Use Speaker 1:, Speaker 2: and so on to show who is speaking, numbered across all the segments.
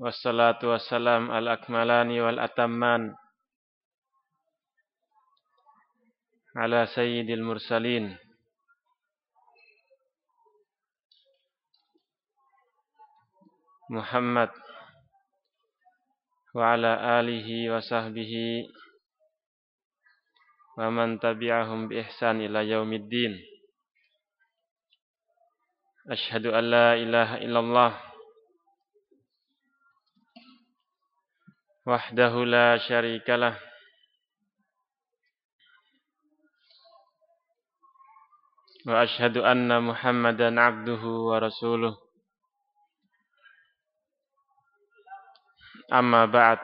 Speaker 1: wassalatu wassalam al akmalani wal atamman ala sayyidil mursalin. Muhammad wa ala alihi wa sahbihi wa man tabi'ahum bi ihsan ila yaumiddin. Ashhadu an la ilaha illallah وحده لا شريك له. وأشهد أن محمدا عبده ورسوله. أما بعد.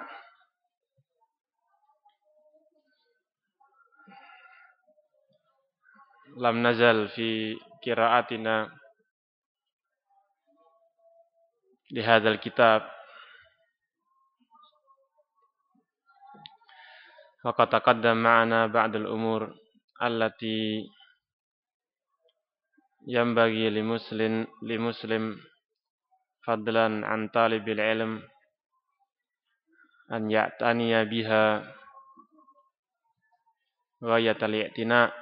Speaker 1: لم نزل في قراءتنا لهذا الكتاب. وقد تقدم معنا بعض الأمور التي ينبغي لمسلم لمسلم فضلا عن طالب العلم أن يعتني بها غاية الاعتناء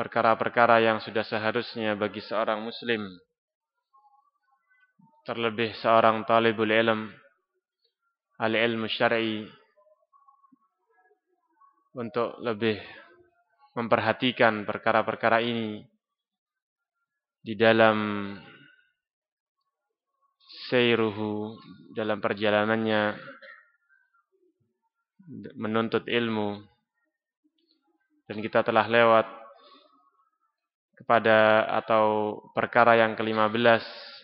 Speaker 1: perkara-perkara yang sudah seharusnya bagi seorang muslim terlebih seorang talibul ilm al-ilmu syar'i untuk lebih memperhatikan perkara-perkara ini di dalam seiruhu dalam perjalanannya menuntut ilmu. Dan kita telah lewat kepada atau perkara yang ke-15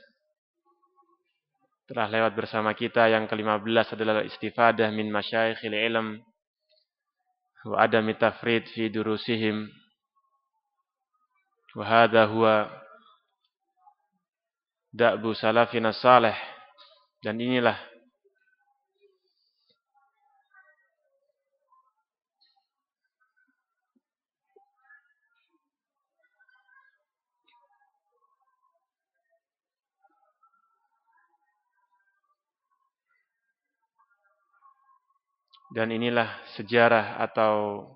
Speaker 1: telah lewat bersama kita yang ke-15 adalah istifadah min masyayikhil ilm wa adam tafrid fi durusihim. Wa hadha huwa da'bu salafina salih. Dan inilah Dan inilah sejarah atau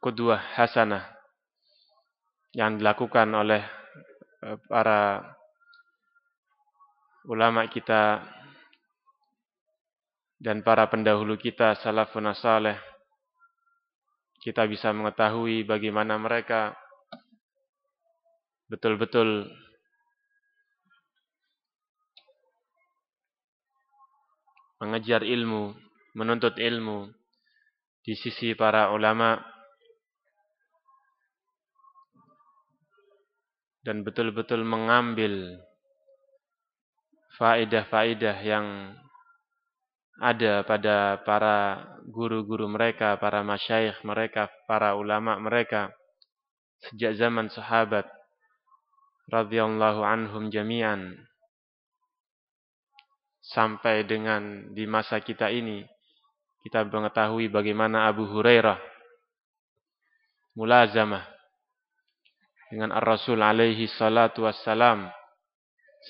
Speaker 1: kedua hasanah yang dilakukan oleh eh, para ulama kita dan para pendahulu kita salafun saleh. Kita bisa mengetahui bagaimana mereka betul-betul mengejar ilmu, menuntut ilmu di sisi para ulama. Dan betul-betul mengambil faidah-faidah yang ada pada para guru-guru mereka, para masyayikh mereka, para ulama mereka sejak zaman sahabat radhiyallahu anhum jami'an sampai dengan di masa kita ini kita mengetahui bagaimana Abu Hurairah mulazamah dengan Ar-Rasul alaihi salatu wassalam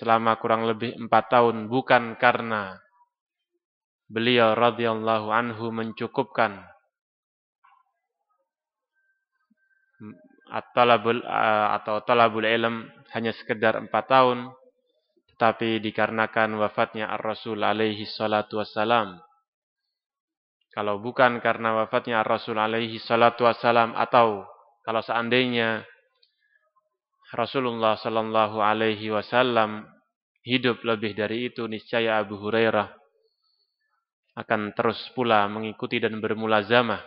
Speaker 1: selama kurang lebih empat tahun bukan karena beliau radhiyallahu anhu mencukupkan atau talabul ilm hanya sekedar empat tahun tapi dikarenakan wafatnya Ar-Rasul alaihi salatu wassalam. Kalau bukan karena wafatnya Ar-Rasul alaihi salatu wassalam atau kalau seandainya Rasulullah sallallahu alaihi wasallam hidup lebih dari itu niscaya Abu Hurairah akan terus pula mengikuti dan bermulazamah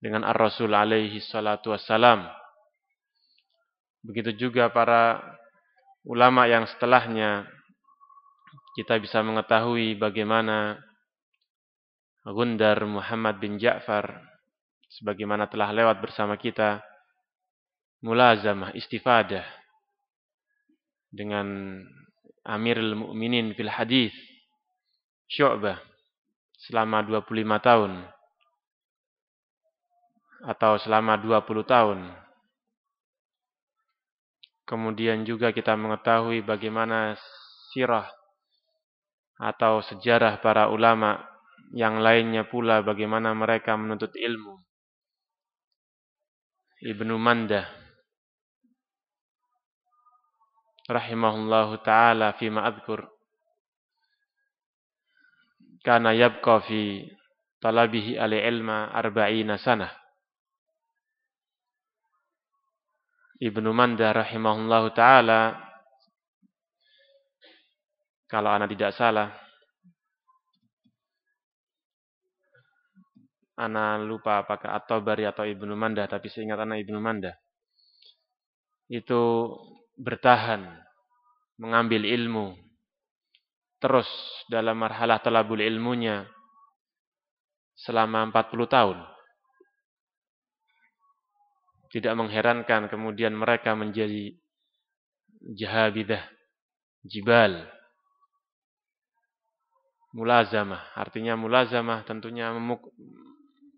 Speaker 1: dengan Ar-Rasul alaihi salatu wassalam. Begitu juga para ulama yang setelahnya kita bisa mengetahui bagaimana Gundar Muhammad bin Ja'far sebagaimana telah lewat bersama kita mulazamah istifadah dengan Amirul Mukminin fil hadis Syu'bah selama 25 tahun atau selama 20 tahun. Kemudian juga kita mengetahui bagaimana sirah atau sejarah para ulama yang lainnya pula bagaimana mereka menuntut ilmu. Ibnu Mandah rahimahullahu taala fi ma'adhkur kana yabqa fi talabihi ali ilma arba'ina sanah. Ibnu Mandah rahimahullahu taala kalau anak tidak salah anak lupa apakah atau Bari atau Ibnu Mandah tapi seingat anak Ibnu Mandah itu bertahan mengambil ilmu terus dalam marhalah talabul ilmunya selama 40 tahun. Tidak mengherankan kemudian mereka menjadi jahabidah, jibal. Mulazamah, artinya mulazamah tentunya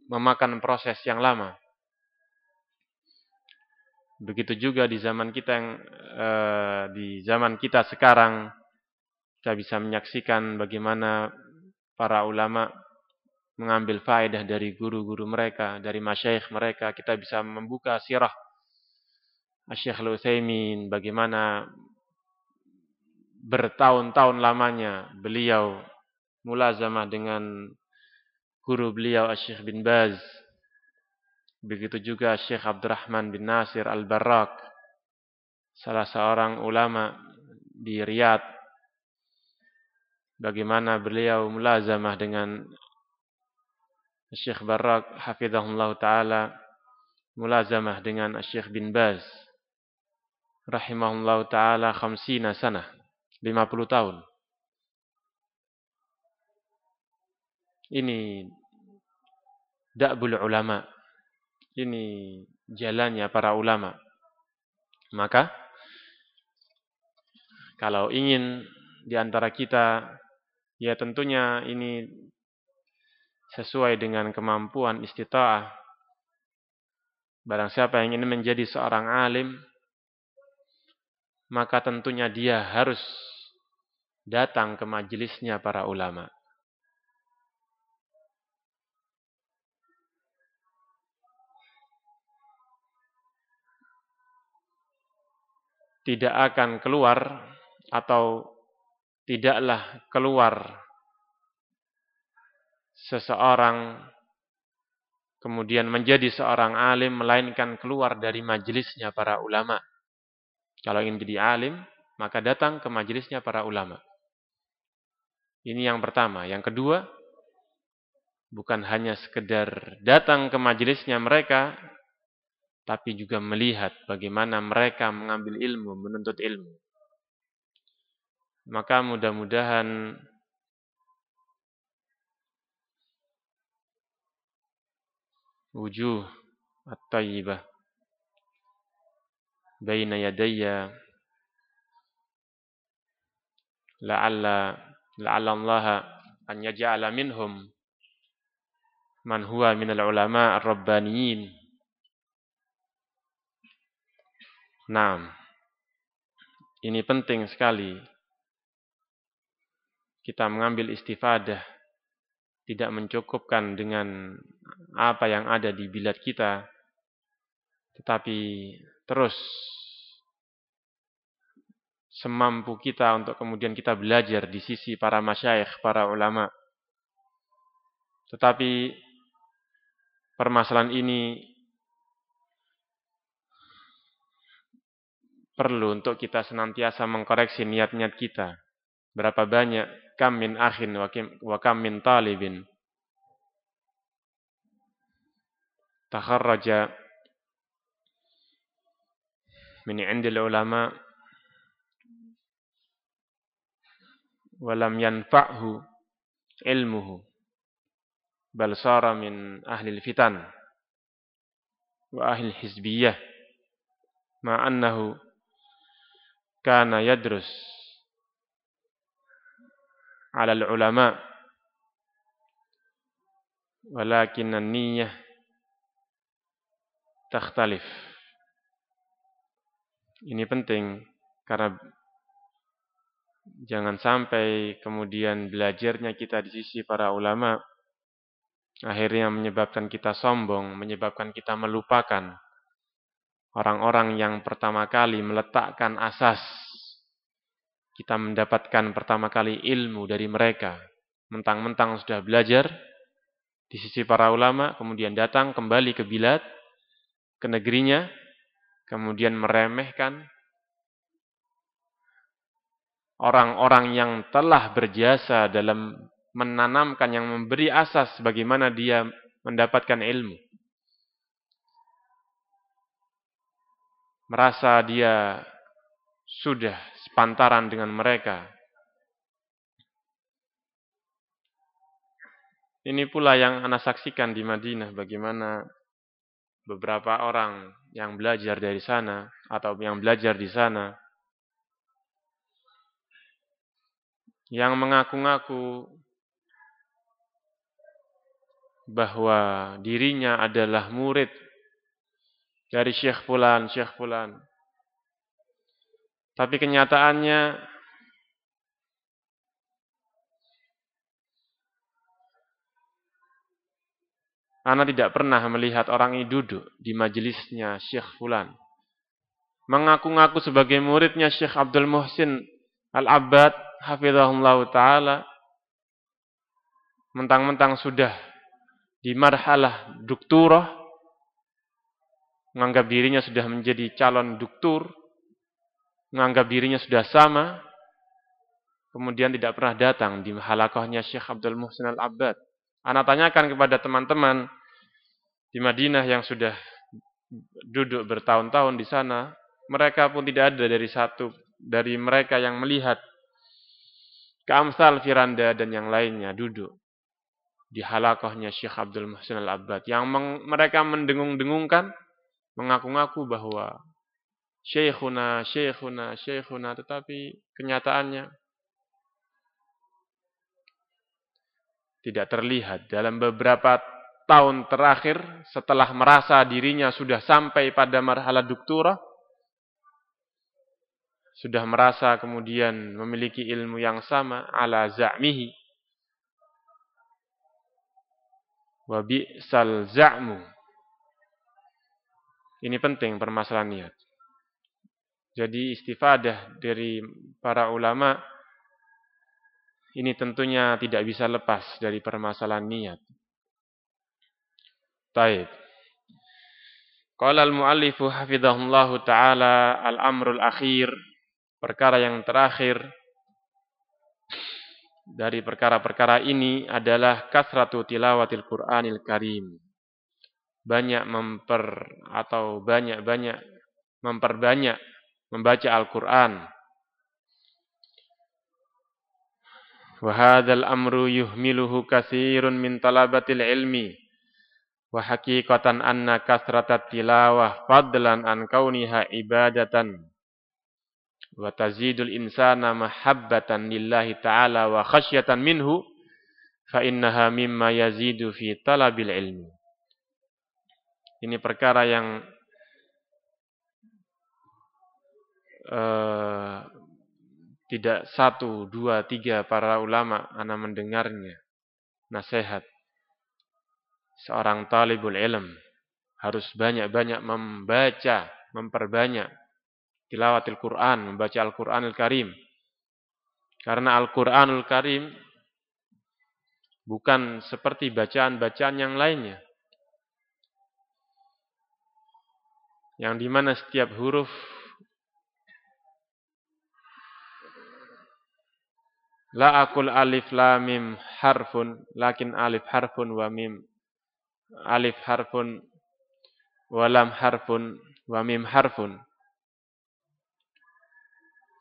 Speaker 1: memakan proses yang lama. Begitu juga di zaman kita yang eh, di zaman kita sekarang kita bisa menyaksikan bagaimana para ulama mengambil faedah dari guru-guru mereka, dari masyayikh mereka. Kita bisa membuka sirah Syekh Al-Utsaimin bagaimana bertahun-tahun lamanya beliau mulazamah dengan guru beliau Syekh bin Baz. Begitu juga Syekh Abdurrahman bin Nasir Al-Barrak, salah seorang ulama di Riyadh bagaimana beliau mulazamah dengan Syekh Barak hafizahullah taala mulazamah dengan Syekh bin Baz rahimahullah taala 50 sana 50 tahun. Ini da'bul ulama. Ini jalannya para ulama. Maka kalau ingin di antara kita Ya tentunya ini sesuai dengan kemampuan istita'ah. Barang siapa yang ingin menjadi seorang alim, maka tentunya dia harus datang ke majelisnya para ulama. Tidak akan keluar atau tidaklah keluar seseorang kemudian menjadi seorang alim melainkan keluar dari majelisnya para ulama. Kalau ingin jadi alim, maka datang ke majelisnya para ulama. Ini yang pertama. Yang kedua, bukan hanya sekedar datang ke majelisnya mereka, tapi juga melihat bagaimana mereka mengambil ilmu, menuntut ilmu. Maka mudah-mudahan wujuh at-tayyibah baina yadayya la'alla la'alla Allah an yaj'ala minhum man huwa minal ulama ar-rabbaniyin Naam. Ini penting sekali kita mengambil istifadah tidak mencukupkan dengan apa yang ada di bilad kita, tetapi terus semampu kita untuk kemudian kita belajar di sisi para masyayikh, para ulama. Tetapi permasalahan ini perlu untuk kita senantiasa mengkoreksi niat-niat kita. Berapa banyak kam min akhin wa kam min talibin. Takharraja min indil ulama walam yanfa'hu ilmuhu bal sara min ahli fitan wa ahli hizbiyah ma annahu kana yadrus على العلماء walakin an-niyyah takhtalif. Ini penting karena jangan sampai kemudian belajarnya kita di sisi para ulama akhirnya menyebabkan kita sombong, menyebabkan kita melupakan orang-orang yang pertama kali meletakkan asas kita mendapatkan pertama kali ilmu dari mereka. Mentang-mentang sudah belajar di sisi para ulama, kemudian datang kembali ke bilad, ke negerinya, kemudian meremehkan orang-orang yang telah berjasa dalam menanamkan yang memberi asas bagaimana dia mendapatkan ilmu. Merasa dia sudah sepantaran dengan mereka. Ini pula yang Anda saksikan di Madinah bagaimana beberapa orang yang belajar dari sana atau yang belajar di sana yang mengaku-ngaku bahwa dirinya adalah murid dari Syekh Fulan, Syekh Fulan. Tapi kenyataannya Ana tidak pernah melihat orang ini duduk di majelisnya Syekh Fulan. Mengaku-ngaku sebagai muridnya Syekh Abdul Muhsin Al-Abbad hafizahullah taala mentang-mentang sudah di marhalah dokturah menganggap dirinya sudah menjadi calon doktur menganggap dirinya sudah sama kemudian tidak pernah datang di halakohnya Syekh Abdul Muhsin Al-Abbad. Anak tanyakan kepada teman-teman di Madinah yang sudah duduk bertahun-tahun di sana mereka pun tidak ada dari satu dari mereka yang melihat Kamsal Firanda dan yang lainnya duduk di halakohnya Syekh Abdul Muhsin Al-Abbad. Yang mereka mendengung-dengungkan mengaku-ngaku bahwa Syekhuna, Syekhuna, Syekhuna tetapi kenyataannya tidak terlihat. Dalam beberapa tahun terakhir setelah merasa dirinya sudah sampai pada marhala doktora sudah merasa kemudian memiliki ilmu yang sama ala za'mihi. Wa bi'sal za'mu. Ini penting permasalahan niat jadi istifadah dari para ulama ini tentunya tidak bisa lepas dari permasalahan niat Taib. Qala al-muallifu hafizahullahu taala al-amrul akhir perkara yang terakhir dari perkara-perkara ini adalah kasratu tilawatil Qur'anil Karim. Banyak memper atau banyak-banyak memperbanyak membaca Al-Qur'an. Wa hadzal amru yuhmiluhu katsirun min talabatil ilmi. Wa haqiqatan anna kasratat tilawah fadlan an kauniha ibadatan wa tazidul insana mahabbatan lillahi ta'ala wa khasyatan minhu fa innaha mimma yazidu fi talabil ilmi. Ini perkara yang uh, tidak satu, dua, tiga para ulama anak mendengarnya nasihat seorang talibul ilm harus banyak-banyak membaca, memperbanyak tilawatil Quran, membaca Al-Quranul Karim. Karena Al-Quranul Karim bukan seperti bacaan-bacaan yang lainnya. Yang di mana setiap huruf La akul alif la mim harfun, lakin alif harfun wa mim alif harfun wa lam harfun wa mim harfun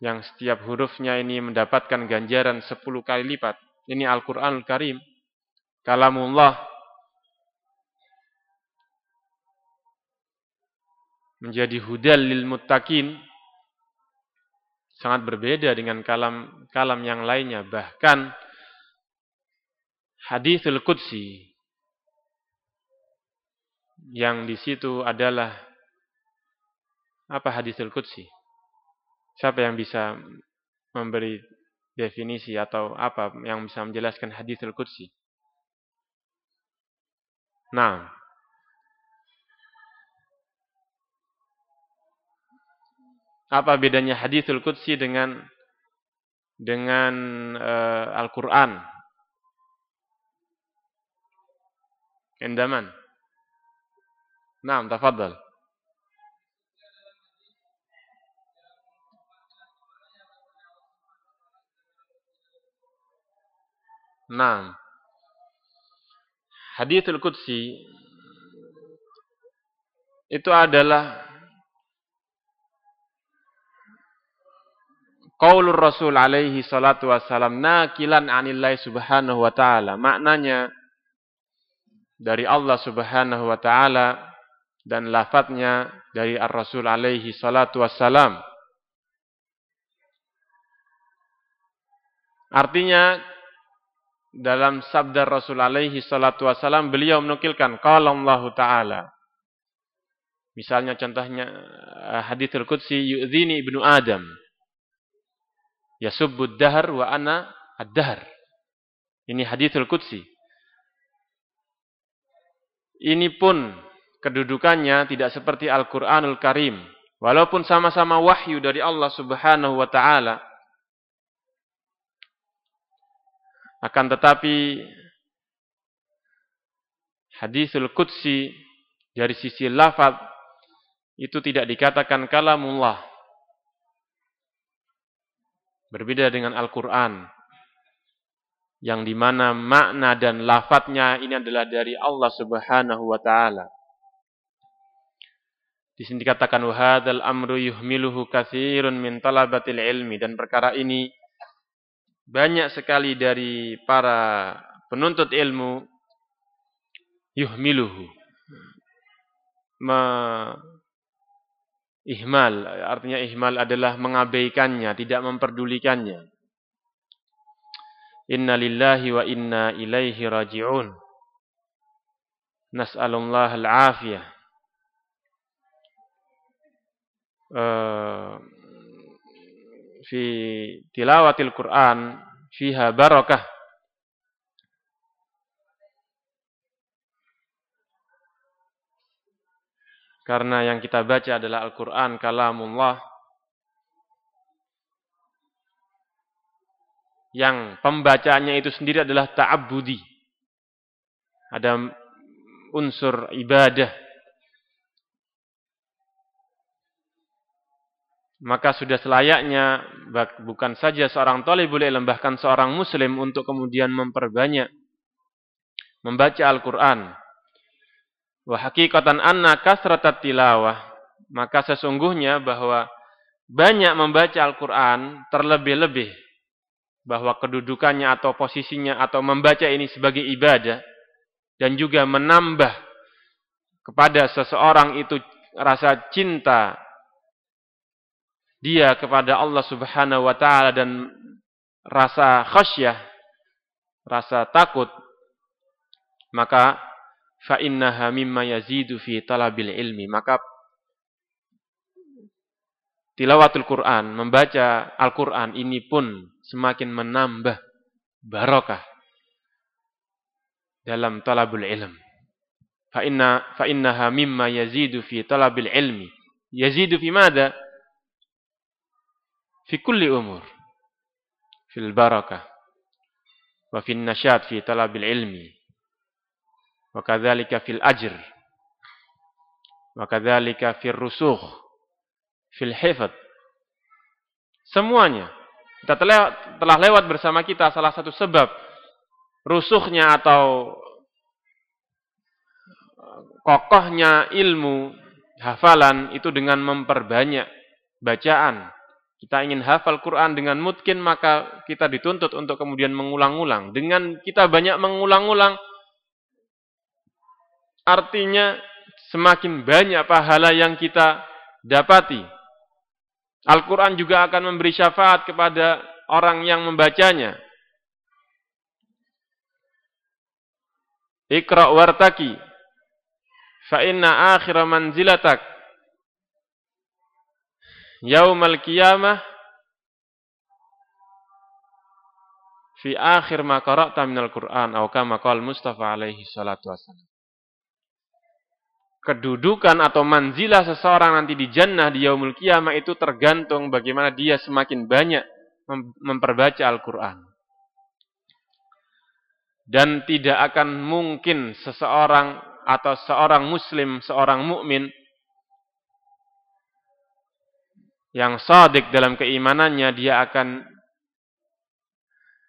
Speaker 1: yang setiap hurufnya ini mendapatkan ganjaran 10 kali lipat. Ini Al-Quranul Karim. Kalamullah. Menjadi hudal lil muttaqin. Sangat berbeda dengan kalam kalam yang lainnya. Bahkan hadisul Qudsi yang di situ adalah apa hadisul qudsi? Siapa yang bisa memberi definisi atau apa yang bisa menjelaskan hadisul qudsi? Nah, apa bedanya hadisul qudsi dengan dengan uh, Al-Qur'an? Endaman. Naam, tafadhal. Naam. Hadithul Qudsi itu adalah Qaulur Rasul alaihi salatu wassalam nakilan anillahi subhanahu wa ta'ala. Maknanya dari Allah subhanahu wa ta'ala dan lafadznya dari Ar-Rasul alaihi salatu wassalam. Artinya dalam sabda Rasul alaihi salatu wassalam beliau menukilkan qala Allah taala. Misalnya contohnya eh, hadits qudsi yu'dhini ibnu Adam. Yasubbud dahar wa ana ad-dahr. Ini hadithul qudsi. Ini pun kedudukannya tidak seperti Al-Qur'anul Karim. Walaupun sama-sama wahyu dari Allah Subhanahu wa taala, akan tetapi hadithul qudsi dari sisi lafaz itu tidak dikatakan kalamullah Berbeda dengan Al-Quran. Yang di mana makna dan lafadznya ini adalah dari Allah subhanahu wa ta'ala. Di sini dikatakan wahadal amru yuhmiluhu kathirun min talabatil ilmi dan perkara ini banyak sekali dari para penuntut ilmu yuhmiluhu Ihmal, artinya ihmal adalah mengabaikannya, tidak memperdulikannya. Inna lillahi wa inna ilaihi raji'un. Nas'alullah al-afiyah. Uh, fi tilawatil Quran fiha barakah Karena yang kita baca adalah Al-Quran, kalamullah. Yang pembacanya itu sendiri adalah ta'abudi. Ada unsur ibadah. Maka sudah selayaknya bukan saja seorang toleh boleh bahkan seorang muslim untuk kemudian memperbanyak membaca Al-Quran Wa hakikatan anna kasratat tilawah. Maka sesungguhnya bahwa banyak membaca Al-Quran terlebih-lebih bahwa kedudukannya atau posisinya atau membaca ini sebagai ibadah dan juga menambah kepada seseorang itu rasa cinta dia kepada Allah Subhanahu wa taala dan rasa khasyah, rasa takut maka fa innaha mimma yazidu fi talabil ilmi. Maka tilawatul Quran membaca Al-Quran ini pun semakin menambah barokah dalam talabul ilm. Fa inna fa innaha mimma yazidu fi talabil ilmi. Yazidu fi mada? Fi kulli umur. Fil barakah. Wa fi nasyat fi talabil ilmi wa kadzalika fil ajr wa kadzalika fil rusukh fil hifd semuanya kita telah, telah lewat bersama kita salah satu sebab rusuhnya atau kokohnya ilmu hafalan itu dengan memperbanyak bacaan. Kita ingin hafal Quran dengan mungkin maka kita dituntut untuk kemudian mengulang-ulang. Dengan kita banyak mengulang-ulang Artinya semakin banyak pahala yang kita dapati. Al-Quran juga akan memberi syafaat kepada orang yang membacanya. Iqra wartaki fa inna akhir manzilatak yaumal qiyamah fi akhir ma qara'ta minal Qur'an atau kama qala Mustafa alaihi salatu wasallam. Kedudukan atau manzilah seseorang nanti di jannah di yaumul kiamah itu tergantung bagaimana dia semakin banyak memperbaca Al-Qur'an. Dan tidak akan mungkin seseorang atau seorang muslim, seorang mukmin yang sadik dalam keimanannya dia akan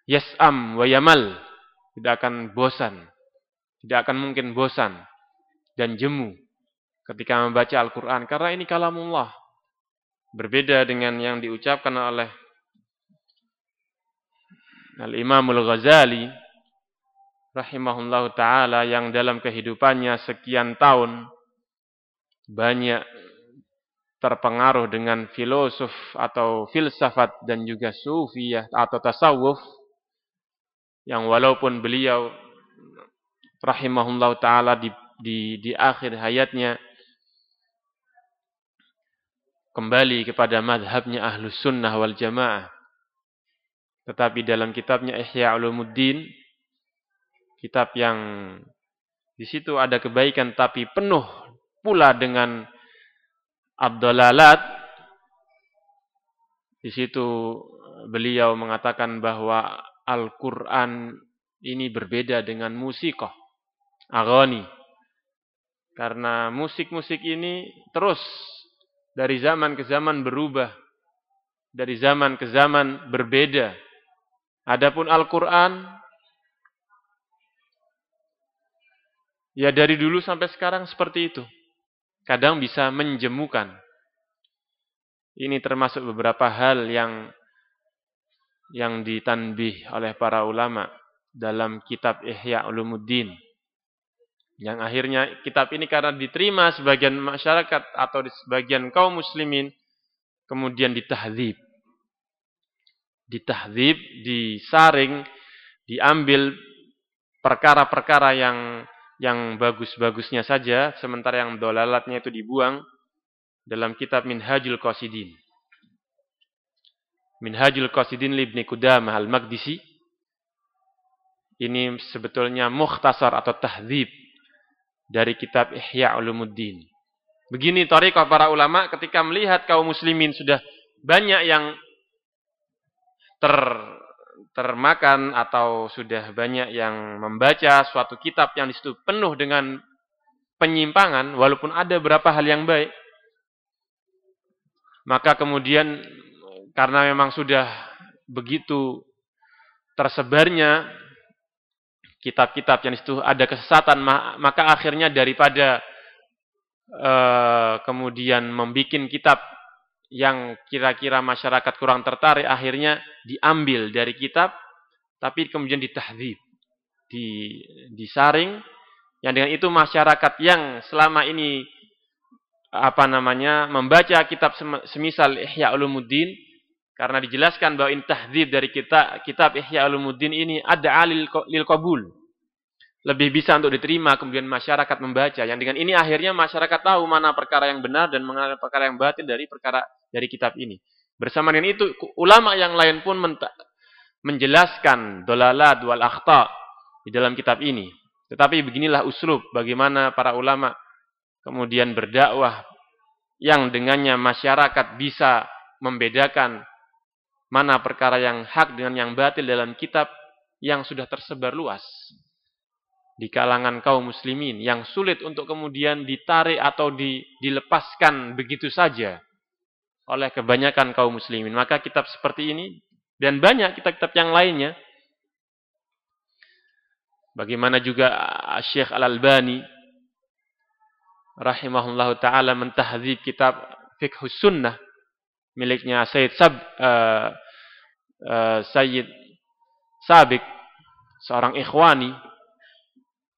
Speaker 1: yas'am wa yamal. Tidak akan bosan. Tidak akan mungkin bosan dan jemu ketika membaca Al-Quran. Karena ini kalamullah. Berbeda dengan yang diucapkan oleh Al-Imamul Ghazali rahimahullahu taala yang dalam kehidupannya sekian tahun banyak terpengaruh dengan filosof atau filsafat dan juga sufiyah atau tasawuf yang walaupun beliau rahimahullah taala di, di di akhir hayatnya kembali kepada madhabnya ahlus sunnah wal jamaah tetapi dalam kitabnya Ihya Ulumuddin kitab yang di situ ada kebaikan tapi penuh pula dengan abdolalat di situ beliau mengatakan bahwa Al-Quran ini berbeda dengan musikoh, agoni. Karena musik-musik ini terus dari zaman ke zaman berubah. Dari zaman ke zaman berbeda. Adapun Al-Quran, ya dari dulu sampai sekarang seperti itu. Kadang bisa menjemukan. Ini termasuk beberapa hal yang yang ditanbih oleh para ulama dalam kitab Ihya Ulumuddin. Yang akhirnya kitab ini karena diterima sebagian masyarakat atau di sebagian kaum muslimin kemudian ditahdzib. Ditahdzib, disaring, diambil perkara-perkara yang yang bagus-bagusnya saja sementara yang dolalatnya itu dibuang dalam kitab Minhajul Qasidin. Minhajul Qasidin Ibni Qudamah Al-Maqdisi. Ini sebetulnya mukhtasar atau tahdzib dari kitab Ihya Ulumuddin. Begini tariqah para ulama ketika melihat kaum muslimin sudah banyak yang ter termakan atau sudah banyak yang membaca suatu kitab yang di situ penuh dengan penyimpangan walaupun ada beberapa hal yang baik maka kemudian karena memang sudah begitu tersebarnya kitab-kitab yang itu ada kesesatan maka akhirnya daripada uh, kemudian membuat kitab yang kira-kira masyarakat kurang tertarik akhirnya diambil dari kitab tapi kemudian ditahdzib di disaring. Yang dengan itu masyarakat yang selama ini apa namanya membaca kitab semisal Ihya Ulumuddin karena dijelaskan bahwa ini tahdzib dari kita kitab Ihya Ulumuddin ini ada alil lil qabul. Lebih bisa untuk diterima kemudian masyarakat membaca. Yang dengan ini akhirnya masyarakat tahu mana perkara yang benar dan mana perkara yang batin dari perkara dari kitab ini. Bersama dengan itu ulama yang lain pun menjelaskan dolalat wal akhta di dalam kitab ini. Tetapi beginilah uslub bagaimana para ulama kemudian berdakwah yang dengannya masyarakat bisa membedakan mana perkara yang hak dengan yang batil dalam kitab yang sudah tersebar luas. Di kalangan kaum muslimin yang sulit untuk kemudian ditarik atau di, dilepaskan begitu saja oleh kebanyakan kaum muslimin. Maka kitab seperti ini dan banyak kitab-kitab yang lainnya. Bagaimana juga Syekh Al-Albani rahimahullah taala mentahdzib kitab Fiqhus Sunnah miliknya Sayyid Sab uh, uh, Sayyid Sabik seorang ikhwani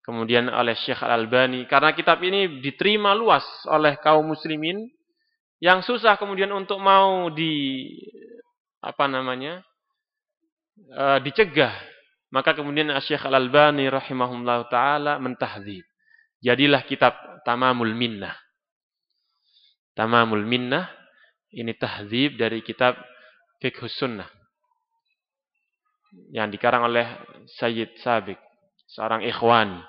Speaker 1: kemudian oleh Syekh Al-Albani. Karena kitab ini diterima luas oleh kaum muslimin yang susah kemudian untuk mau di apa namanya uh, dicegah. Maka kemudian Syekh Al-Albani rahimahullah taala mentahdzib Jadilah kitab Tamamul Minnah. Tamamul Minnah ini tahzib dari kitab Fiqh Sunnah yang dikarang oleh Sayyid Sabik, seorang ikhwan.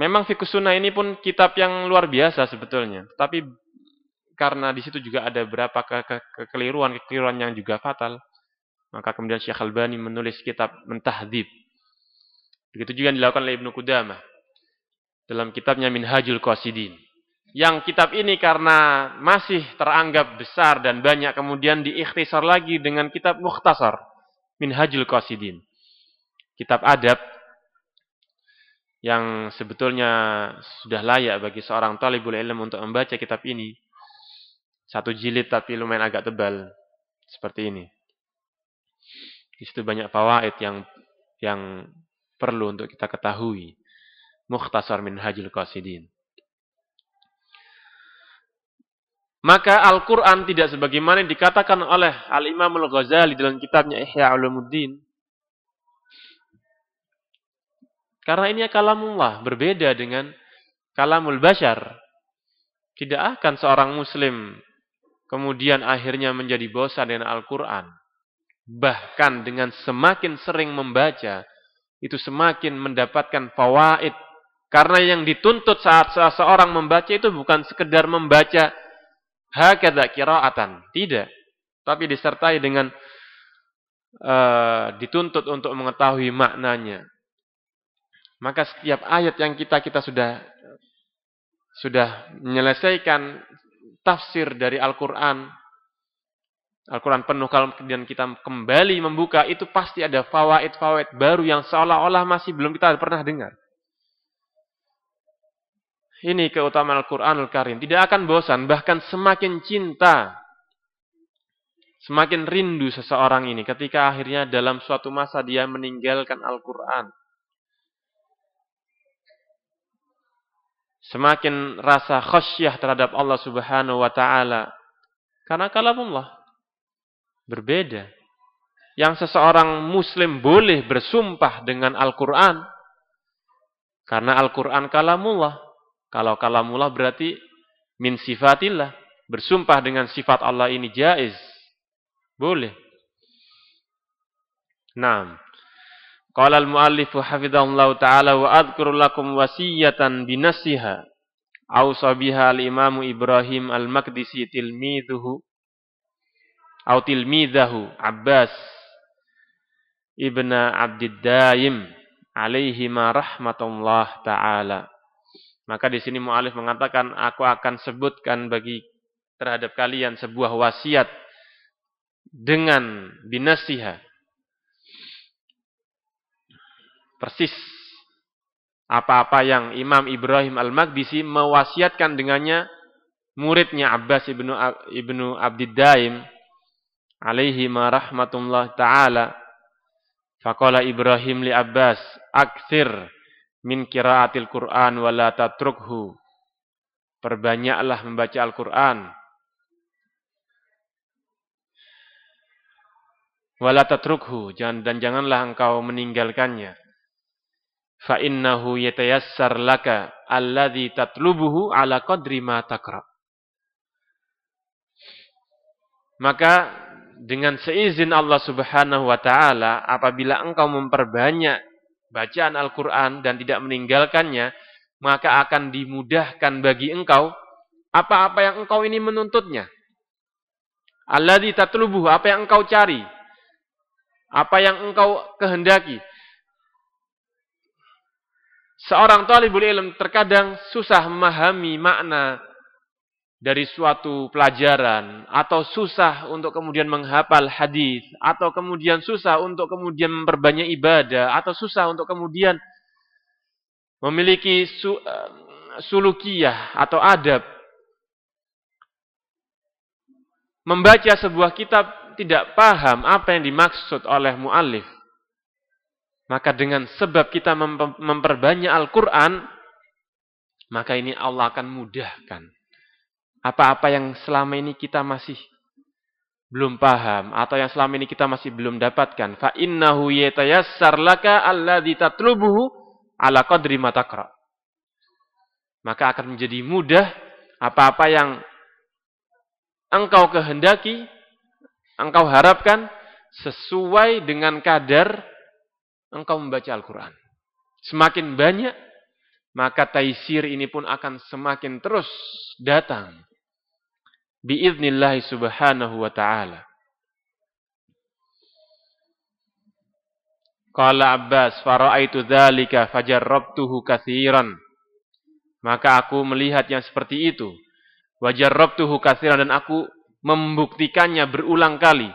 Speaker 1: Memang Fiqh Sunnah ini pun kitab yang luar biasa sebetulnya, tapi karena di situ juga ada beberapa ke ke kekeliruan-kekeliruan yang juga fatal, maka kemudian Syekh Albani menulis kitab Mentahdzib. Begitu juga yang dilakukan oleh Ibnu Qudamah dalam kitabnya Minhajul Qasidin. Yang kitab ini karena masih teranggap besar dan banyak kemudian diikhtisar lagi dengan kitab Mukhtasar Minhajul Qasidin. Kitab adab yang sebetulnya sudah layak bagi seorang talibul ilm untuk membaca kitab ini. Satu jilid tapi lumayan agak tebal seperti ini. Di situ banyak fawaid yang yang perlu untuk kita ketahui. Mukhtasar Minhajul Qasidin. Maka Al-Quran tidak sebagaimana yang dikatakan oleh Al-Imam Al-Ghazali dalam kitabnya Ihya Ulumuddin. Karena ini kalamullah, berbeda dengan kalamul bashar. Tidak akan seorang muslim kemudian akhirnya menjadi bosan dengan Al-Quran. Bahkan dengan semakin sering membaca, itu semakin mendapatkan fawaid. Karena yang dituntut saat seseorang membaca itu bukan sekedar membaca hakada kiraatan. Tidak. Tapi disertai dengan uh, dituntut untuk mengetahui maknanya. Maka setiap ayat yang kita kita sudah sudah menyelesaikan tafsir dari Al-Quran, Al-Quran penuh kalau kemudian kita kembali membuka, itu pasti ada fawaid-fawaid baru yang seolah-olah masih belum kita pernah dengar. Ini keutamaan Al-Quranul Karim. Tidak akan bosan, bahkan semakin cinta. Semakin rindu seseorang ini ketika akhirnya dalam suatu masa dia meninggalkan Al-Quran. Semakin rasa khasyah terhadap Allah subhanahu wa ta'ala. Karena kalamullah berbeda. Yang seseorang muslim boleh bersumpah dengan Al-Quran. Karena Al-Quran kalamullah. Kalau kalamullah berarti min sifatillah. Bersumpah dengan sifat Allah ini jaiz. Boleh. Naam. Qala al-muallif hafizahullah ta'ala wa adhkuru lakum wasiyatan binasiha. Awsa biha al-imam Ibrahim al-Maqdisi tilmidhuhu. Au tilmidhahu Abbas ibna Abdid Daim alaihi ma rahmatullah ta'ala. Maka di sini mu'alif mengatakan, aku akan sebutkan bagi terhadap kalian sebuah wasiat dengan binasiha. Persis apa-apa yang Imam Ibrahim Al-Maqdisi mewasiatkan dengannya muridnya Abbas ibnu ibnu Abdiddaim alaihi ma rahmatullah taala. Faqala Ibrahim li Abbas, "Aktsir min kiraatil Quran wala tatrukhu. Perbanyaklah membaca Al-Quran. Wala tatrukhu. Dan janganlah engkau meninggalkannya. Fa innahu yatayassar laka alladhi tatlubuhu ala qadri ma takra. Maka dengan seizin Allah Subhanahu wa taala apabila engkau memperbanyak bacaan Al-Quran dan tidak meninggalkannya, maka akan dimudahkan bagi engkau apa-apa yang engkau ini menuntutnya. Alladhi tatlubuh, apa yang engkau cari. Apa yang engkau kehendaki. Seorang talibul ilm terkadang susah memahami makna dari suatu pelajaran atau susah untuk kemudian menghafal hadis atau kemudian susah untuk kemudian memperbanyak ibadah atau susah untuk kemudian memiliki su, uh, sulukiyah atau adab. Membaca sebuah kitab tidak paham apa yang dimaksud oleh muallif maka dengan sebab kita memperbanyak Al-Qur'an maka ini Allah akan mudahkan apa-apa yang selama ini kita masih belum paham atau yang selama ini kita masih belum dapatkan fa innahu yatayassar laka alladzi tatlubuhu ala qadri matakra. Maka akan menjadi mudah apa-apa yang engkau kehendaki, engkau harapkan sesuai dengan kadar engkau membaca Al-Quran. Semakin banyak, maka taisir ini pun akan semakin terus datang. Biiznillahi subhanahu wa ta'ala. Qala Abbas, fara'aitu dzalika fajarrabtuhu katsiran. Maka aku melihat yang seperti itu. Wajarrabtuhu katsiran dan aku membuktikannya berulang kali.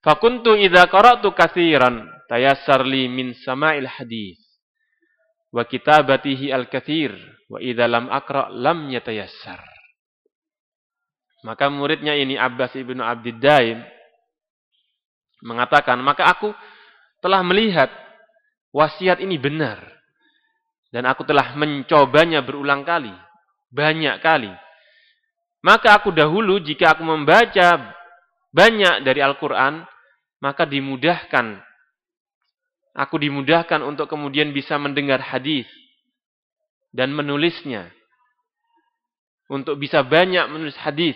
Speaker 1: Fakuntu idza qara'tu katsiran tayassar li min sama'il hadis wa kitabatihi al-katsir wa idza lam aqra lam yatayassar. Maka muridnya ini Abbas ibnu Abdiddaim mengatakan, maka aku telah melihat wasiat ini benar. Dan aku telah mencobanya berulang kali. Banyak kali. Maka aku dahulu jika aku membaca banyak dari Al-Quran, maka dimudahkan. Aku dimudahkan untuk kemudian bisa mendengar hadis dan menulisnya. Untuk bisa banyak menulis hadis.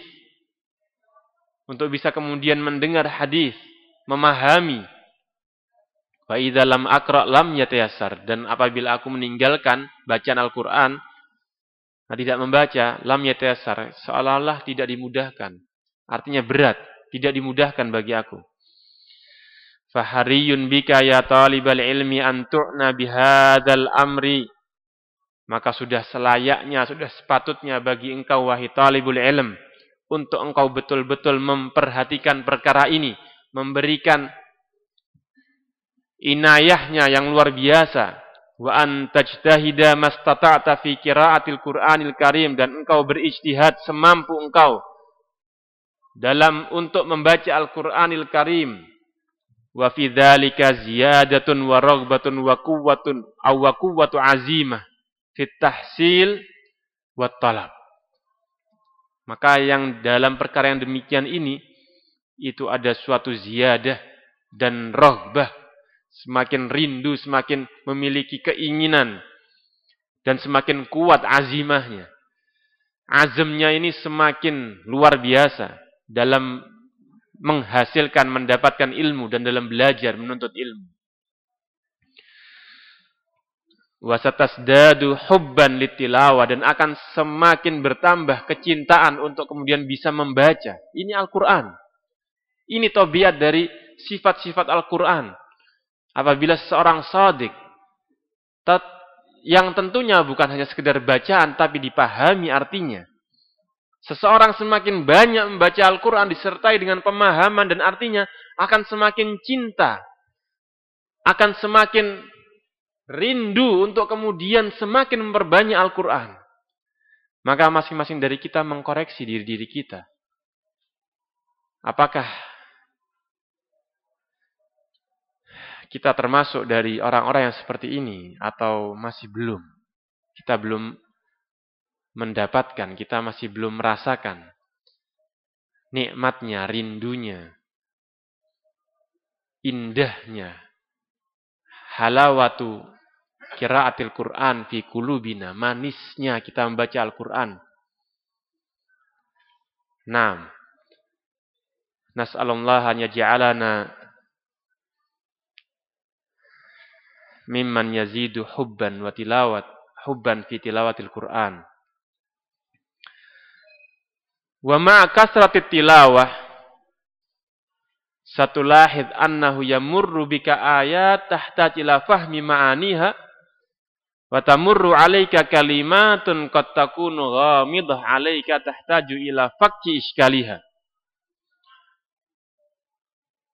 Speaker 1: Untuk bisa kemudian mendengar hadis, memahami Wa idza lam aqra lam yatayassar dan apabila aku meninggalkan bacaan Al-Qur'an nah tidak membaca lam yatayassar seolah-olah tidak dimudahkan. Artinya berat, tidak dimudahkan bagi aku. Fahariyun bika ya talibal ilmi an tu'na bihadzal amri. Maka sudah selayaknya, sudah sepatutnya bagi engkau wahai talibul ilm untuk engkau betul-betul memperhatikan perkara ini, memberikan inayahnya yang luar biasa. Wa an tajtahida mastata'ta fi qiraatil Qur'anil Karim dan engkau berijtihad semampu engkau dalam untuk membaca Al-Qur'anil Karim. Wa fi dzalika ziyadatun wa raghbatun wa quwwatun aw wa quwwatu azimah fi tahsil wa talab maka yang dalam perkara yang demikian ini itu ada suatu ziyadah dan rohbah semakin rindu, semakin memiliki keinginan, dan semakin kuat azimahnya. Azamnya ini semakin luar biasa dalam menghasilkan, mendapatkan ilmu dan dalam belajar, menuntut ilmu. Wasatasdadu hubban litilawah dan akan semakin bertambah kecintaan untuk kemudian bisa membaca. Ini Al-Quran. Ini tobiat dari sifat-sifat Al-Quran apabila seorang sadik yang tentunya bukan hanya sekedar bacaan tapi dipahami artinya. Seseorang semakin banyak membaca Al-Quran disertai dengan pemahaman dan artinya akan semakin cinta. Akan semakin rindu untuk kemudian semakin memperbanyak Al-Quran. Maka masing-masing dari kita mengkoreksi diri-diri kita. Apakah kita termasuk dari orang-orang yang seperti ini atau masih belum? Kita belum mendapatkan, kita masih belum merasakan nikmatnya, rindunya, indahnya, halawatu kiraatil Quran fi kulubina, manisnya kita membaca Al-Quran. Nah, nas'alullah hanya ja'alana mimman yazidu hubban wa tilawat hubban fi tilawatil Quran. Wa ma'a kasratit tilawah satu lahid annahu yamurru bika ayat tahta ila fahmi ma'aniha وتمر عليك كلمات قد تكون غامضة عليك تحتاج إلى فك إشكالها.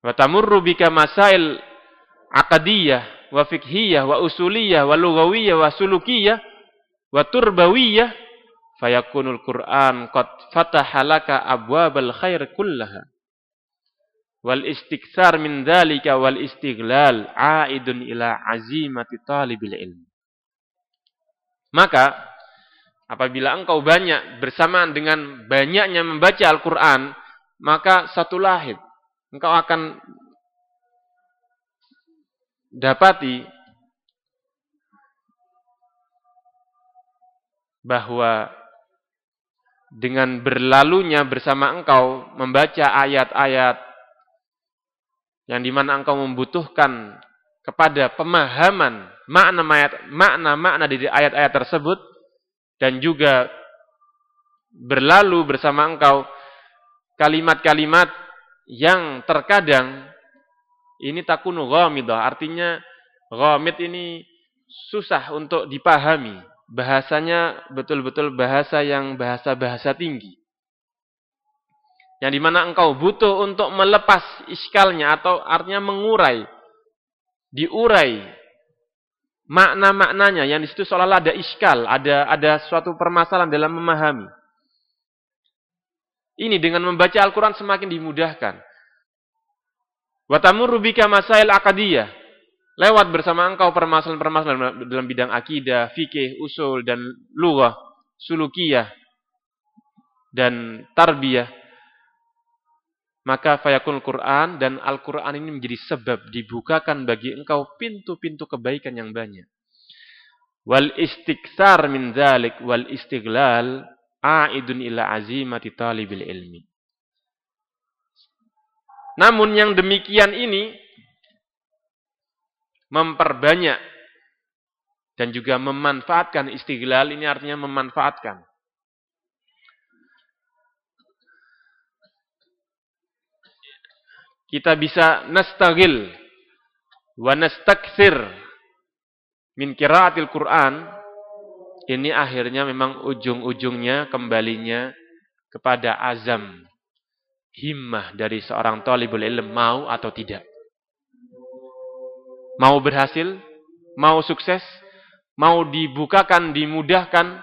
Speaker 1: وتمر بك مسائل عقدية وفقهية وأصولية ولغوية وسلوكية وتربوية فيكون القرآن قد فتح لك أبواب الخير كلها. والاستكثار من ذلك والاستغلال عائد إلى عزيمة طالب العلم. Maka apabila engkau banyak bersamaan dengan banyaknya membaca Al-Qur'an maka satu lahid engkau akan dapati bahwa dengan berlalunya bersama engkau membaca ayat-ayat yang di mana engkau membutuhkan kepada pemahaman makna-makna dari ayat-ayat tersebut dan juga berlalu bersama engkau kalimat-kalimat yang terkadang ini takunu ghamidah artinya ghamid ini susah untuk dipahami bahasanya betul-betul bahasa yang bahasa-bahasa tinggi. Yang di mana engkau butuh untuk melepas iskalnya atau artinya mengurai, diurai makna-maknanya yang di situ seolah-olah ada iskal, ada ada suatu permasalahan dalam memahami. Ini dengan membaca Al-Quran semakin dimudahkan. Watamur rubika masail akadiyah lewat bersama engkau permasalahan-permasalahan dalam bidang akidah, fikih, usul dan lughah, sulukiyah dan tarbiyah. Maka fayakun Quran dan Al-Quran ini menjadi sebab dibukakan bagi engkau pintu-pintu kebaikan yang banyak. Wal istiksar min dzalik wal istiglal a'idun ila azimati talibil ilmi. Namun yang demikian ini memperbanyak dan juga memanfaatkan istiglal ini artinya memanfaatkan. Kita bisa nastagil wa nastakthir min kiraatil Quran. Ini akhirnya memang ujung-ujungnya kembalinya kepada azam himmah dari seorang talibul ilm mau atau tidak. Mau berhasil, mau sukses, mau dibukakan, dimudahkan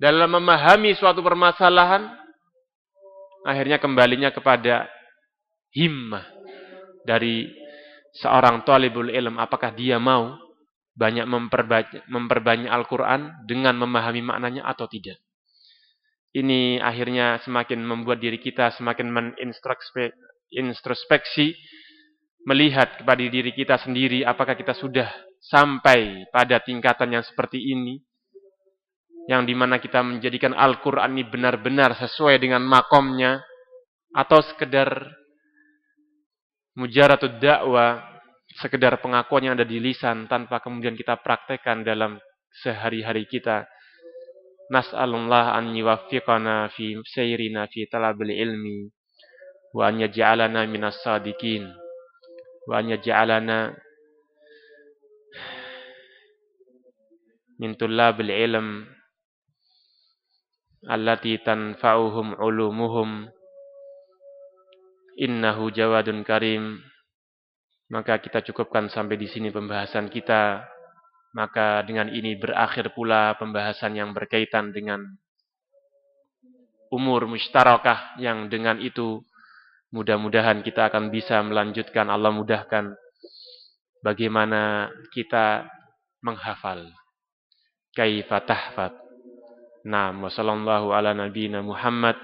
Speaker 1: dalam memahami suatu permasalahan, akhirnya kembalinya kepada himmah dari seorang talibul ilm. Apakah dia mau banyak memperbanyak, memperbanyak Al-Quran dengan memahami maknanya atau tidak. Ini akhirnya semakin membuat diri kita semakin menintrospeksi melihat kepada diri kita sendiri apakah kita sudah sampai pada tingkatan yang seperti ini yang di mana kita menjadikan Al-Quran ini benar-benar sesuai dengan makomnya atau sekedar mujaratud dakwah sekedar pengakuan yang ada di lisan tanpa kemudian kita praktekkan dalam sehari-hari kita. Nas'alullah an yuwaffiqana fi sayrina fi talabil ilmi wa an yaj'alana minas sadiqin wa an yaj'alana min tullabil ilm allati tanfa'uhum ulumuhum innahu jawadun karim maka kita cukupkan sampai di sini pembahasan kita maka dengan ini berakhir pula pembahasan yang berkaitan dengan umur mustarakah yang dengan itu Mudah-mudahan kita akan bisa melanjutkan Allah mudahkan bagaimana kita menghafal. Kaifa tahfad. Naam wa ala Muhammad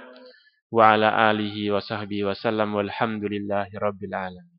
Speaker 1: wa ala alihi wa sahbihi wa sallam walhamdulillahi rabbil alamin.